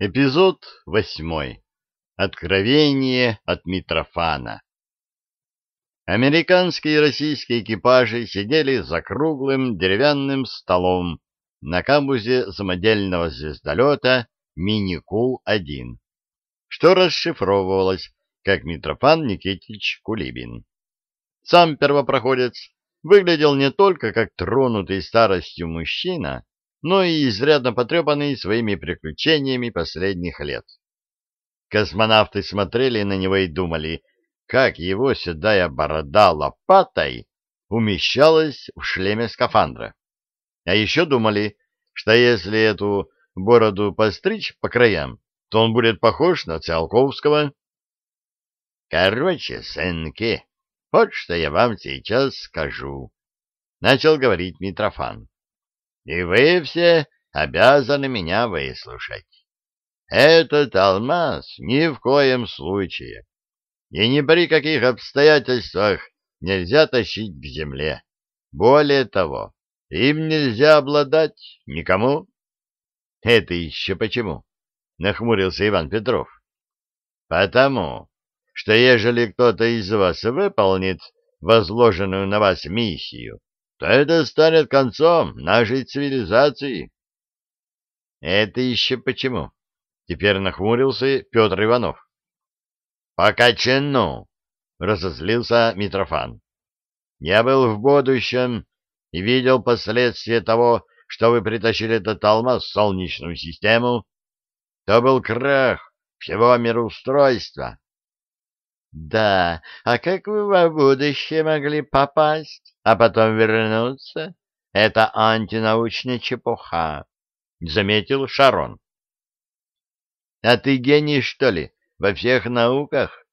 Эпизод восьмой. Откровение от Митрофана. Американские и российские экипажи сидели за круглым деревянным столом на камбузе самодельного звездолета Мини-Кул-1, что расшифровывалось как Митрофан Никитич Кулибин. Сам первопроходец выглядел не только как тронутый старостью мужчина, но и изрядно потрепанный своими приключениями последних лет. Космонавты смотрели на него и думали, как его седая борода лопатой умещалась в шлеме скафандра. А еще думали, что если эту бороду постричь по краям, то он будет похож на Циолковского. «Короче, сынки, вот что я вам сейчас скажу», — начал говорить Митрофан и вы все обязаны меня выслушать. Этот алмаз ни в коем случае и ни при каких обстоятельствах нельзя тащить к земле. Более того, им нельзя обладать никому. — Это еще почему? — нахмурился Иван Петров. — Потому, что ежели кто-то из вас выполнит возложенную на вас миссию, то это станет концом нашей цивилизации. — Это еще почему? — теперь нахмурился Петр Иванов. — По кочану! — разозлился Митрофан. — Я был в будущем и видел последствия того, что вы притащили этот алмаз в Солнечную систему. То был крах всего мироустройства. — Да, а как вы во будущее могли попасть? А потом вернуться — это антинаучная чепуха, — заметил Шарон. — А ты гений, что ли, во всех науках?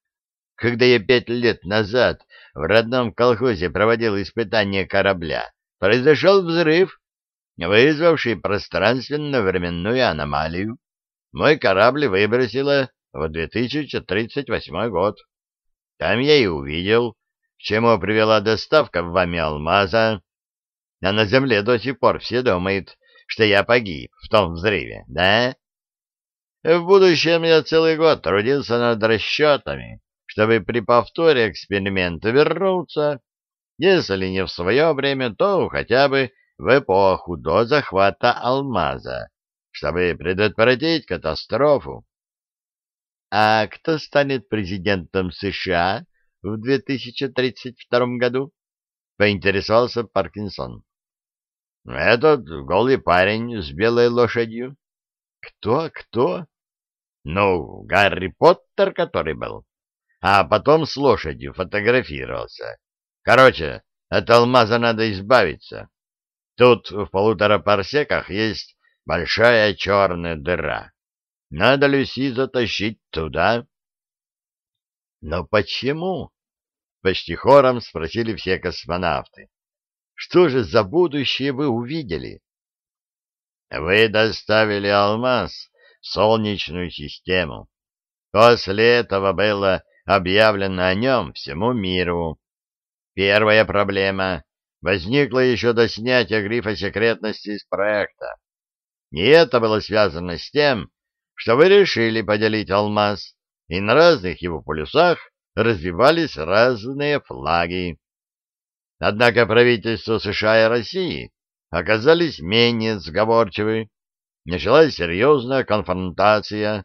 Когда я пять лет назад в родном колхозе проводил испытание корабля, произошел взрыв, вызвавший пространственно-временную аномалию. Мой корабль выбросило в 2038 год. Там я и увидел, к чему привела доставка вами алмаза. А на земле до сих пор все думают, что я погиб в том взрыве, да? В будущем я целый год трудился над расчетами, чтобы при повторе эксперимента вернуться, если не в свое время, то хотя бы в эпоху до захвата алмаза, чтобы предотвратить катастрофу. А кто станет президентом США в 2032 году? — поинтересовался Паркинсон. — Этот голый парень с белой лошадью. — Кто, кто? — Ну, Гарри Поттер, который был. А потом с лошадью фотографировался. Короче, от алмаза надо избавиться. Тут в полутора парсеках есть большая черная дыра. Надо Люси затащить туда. — Но почему? Почти хором спросили все космонавты. Что же за будущее вы увидели? Вы доставили алмаз в Солнечную систему. После этого было объявлено о нем всему миру. Первая проблема возникла еще до снятия грифа секретности из проекта. И это было связано с тем, что вы решили поделить алмаз, и на разных его полюсах развивались разные флаги. Однако правительства США и России оказались менее сговорчивы. Началась серьезная конфронтация.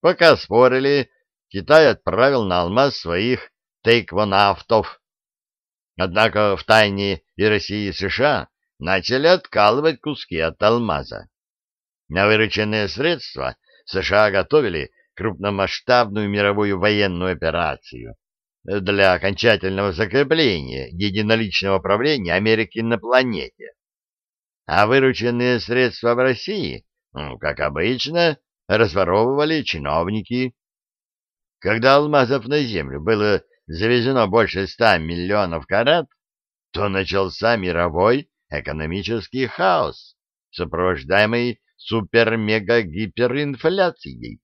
Пока спорили, Китай отправил на алмаз своих тейквонавтов. Однако в тайне и России, и США начали откалывать куски от алмаза. На вырученные средства США готовили крупномасштабную мировую военную операцию для окончательного закрепления единоличного правления Америки на планете. А вырученные средства в России, ну, как обычно, разворовывали чиновники. Когда алмазов на Землю было завезено больше ста миллионов карат, то начался мировой экономический хаос, сопровождаемый супер-мега-гиперинфляцией.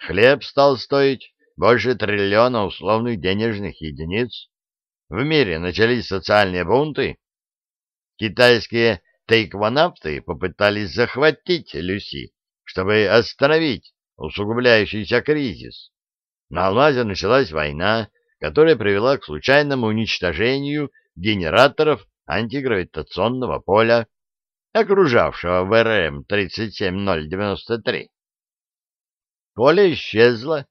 Хлеб стал стоить больше триллиона условных денежных единиц. В мире начались социальные бунты. Китайские тайкванавты попытались захватить Люси, чтобы остановить усугубляющийся кризис. На Алмазе началась война, которая привела к случайному уничтожению генераторов антигравитационного поля, окружавшего ВРМ-37093. Поле исчезло,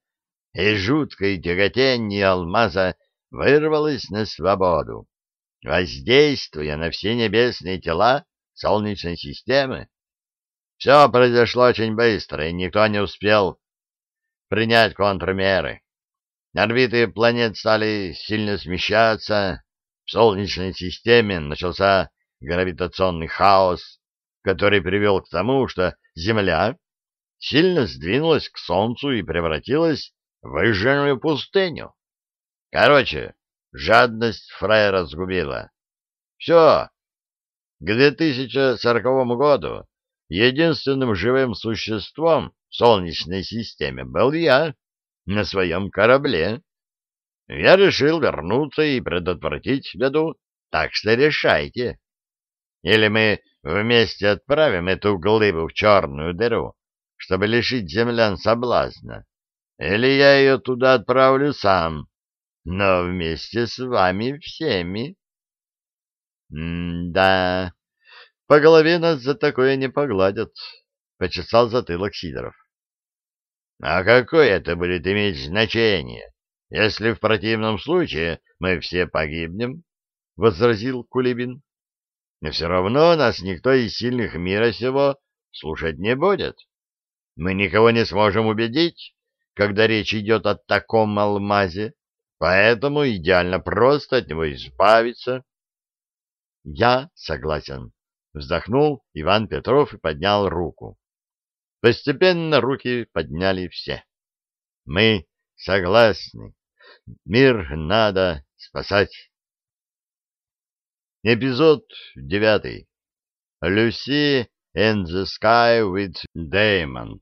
и жуткое тяготение алмаза вырвалось на свободу, воздействуя на все небесные тела Солнечной системы. Все произошло очень быстро, и никто не успел принять контрмеры. Орбиты планет стали сильно смещаться, в Солнечной системе начался гравитационный хаос, который привел к тому, что Земля сильно сдвинулась к Солнцу и превратилась в выжженную пустыню. Короче, жадность фраера сгубила. Все. К 2040 году единственным живым существом в Солнечной системе был я на своем корабле. Я решил вернуться и предотвратить беду, так что решайте. Или мы вместе отправим эту глыбу в черную дыру, чтобы лишить землян соблазна, или я ее туда отправлю сам, но вместе с вами всеми. М-да, по голове нас за такое не погладят, — почесал затылок Сидоров. — А какое это будет иметь значение, если в противном случае мы все погибнем? — возразил Кулибин. — Но все равно нас никто из сильных мира сего слушать не будет. Мы никого не сможем убедить, когда речь идет о таком алмазе, Поэтому идеально просто от него избавиться. Я согласен. Вздохнул Иван Петров и поднял руку. Постепенно руки подняли все. Мы согласны. Мир надо спасать. Эпизод девятый. Люси and the Sky with Diamond.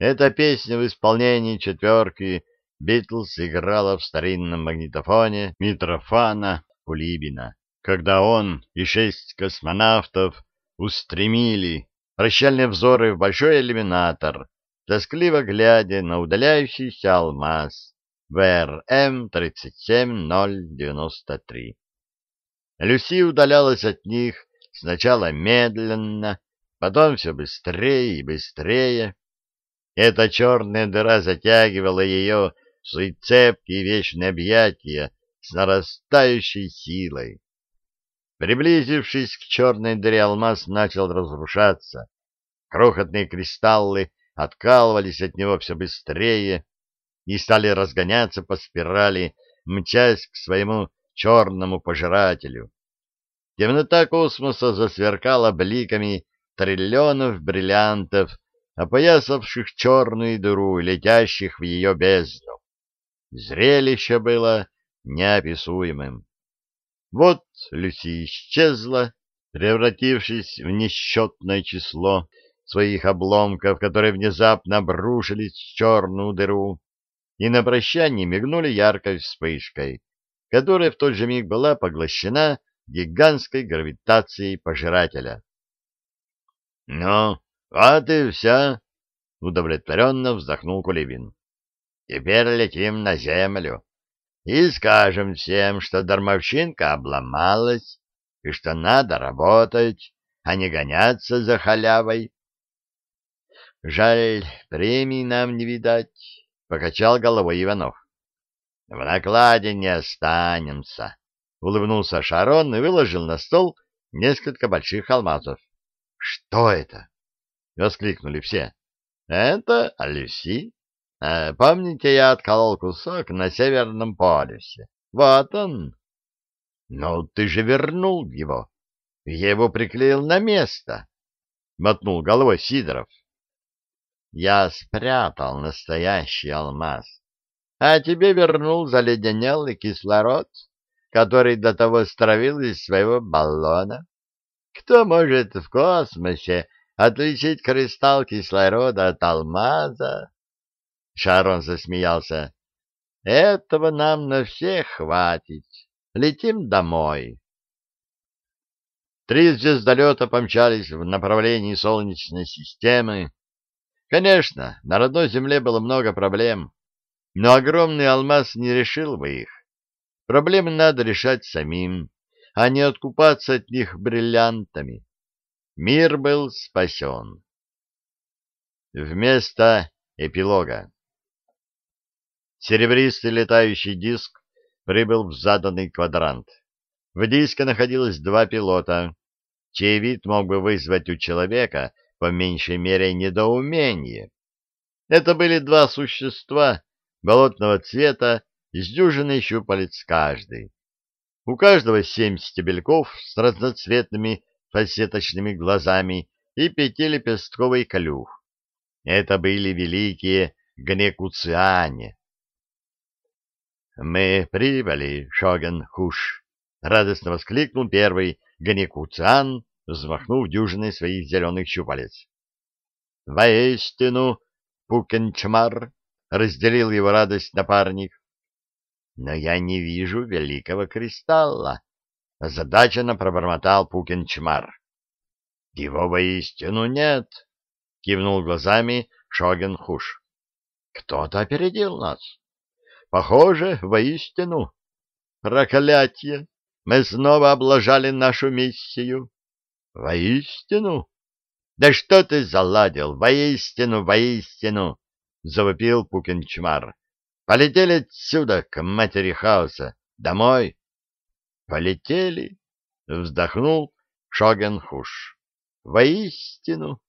Эта песня в исполнении четверки Битлз играла в старинном магнитофоне Митрофана Кулибина, когда он и шесть космонавтов устремили прощальные взоры в большой иллюминатор, тоскливо глядя на удаляющийся алмаз ВРМ-37093. Люси удалялась от них сначала медленно, потом все быстрее и быстрее. Эта черная дыра затягивала ее свои цепкие вечные объятия с нарастающей силой. Приблизившись к черной дыре, алмаз начал разрушаться. Крохотные кристаллы откалывались от него все быстрее и стали разгоняться по спирали, мчась к своему черному пожирателю. Темнота космоса засверкала бликами триллионов бриллиантов, опоясавших черную дыру летящих в ее бездну. Зрелище было неописуемым. Вот Люси исчезла, превратившись в несчетное число своих обломков, которые внезапно обрушились в черную дыру, и на прощание мигнули яркой вспышкой, которая в тот же миг была поглощена гигантской гравитацией пожирателя. — Ну, вот и все, — удовлетворенно вздохнул Кулибин. Теперь летим на землю и скажем всем, что дармовщинка обломалась и что надо работать, а не гоняться за халявой. — Жаль, премии нам не видать, — покачал головой Иванов. — В накладе не останемся, — улыбнулся Шарон и выложил на стол несколько больших алмазов. — Что это? — воскликнули все. — Это Алиси. Э, помните, я отколол кусок на Северном полюсе? Вот он. Но ты же вернул его. Я его приклеил на место. Мотнул головой Сидоров. Я спрятал настоящий алмаз, а тебе вернул заледенелый кислород, который до того стравил из своего баллона. Кто может в космосе отличить кристалл кислорода от алмаза? Шарон засмеялся. Этого нам на всех хватит. Летим домой. Три звездолета помчались в направлении Солнечной системы. Конечно, на родной Земле было много проблем, но огромный алмаз не решил бы их. Проблемы надо решать самим, а не откупаться от них бриллиантами. Мир был спасен. Вместо эпилога. Серебристый летающий диск прибыл в заданный квадрант. В диске находилось два пилота, чей вид мог бы вызвать у человека по меньшей мере недоумение. Это были два существа болотного цвета с дюжиной щупалец каждый. У каждого семь стебельков с разноцветными фасеточными глазами и пятилепестковый клюв. Это были великие гнекуциане. «Мы прибыли, Шоген Хуш!» — радостно воскликнул первый гнекуциан, взмахнув дюжиной своих зеленых щупалец. «Воистину, Пукенчмар!» — разделил его радость напарник. «Но я не вижу великого кристалла!» — озадаченно пробормотал Пукенчмар. «Его воистину нет!» — кивнул глазами Шоген Хуш. «Кто-то опередил нас!» «Похоже, воистину!» «Проклятье! Мы снова облажали нашу миссию!» «Воистину!» «Да что ты заладил? Воистину, воистину!» — завопил Пукенчмар. «Полетели отсюда, к матери хаоса! Домой!» «Полетели!» — вздохнул Шогенхуш. «Воистину!»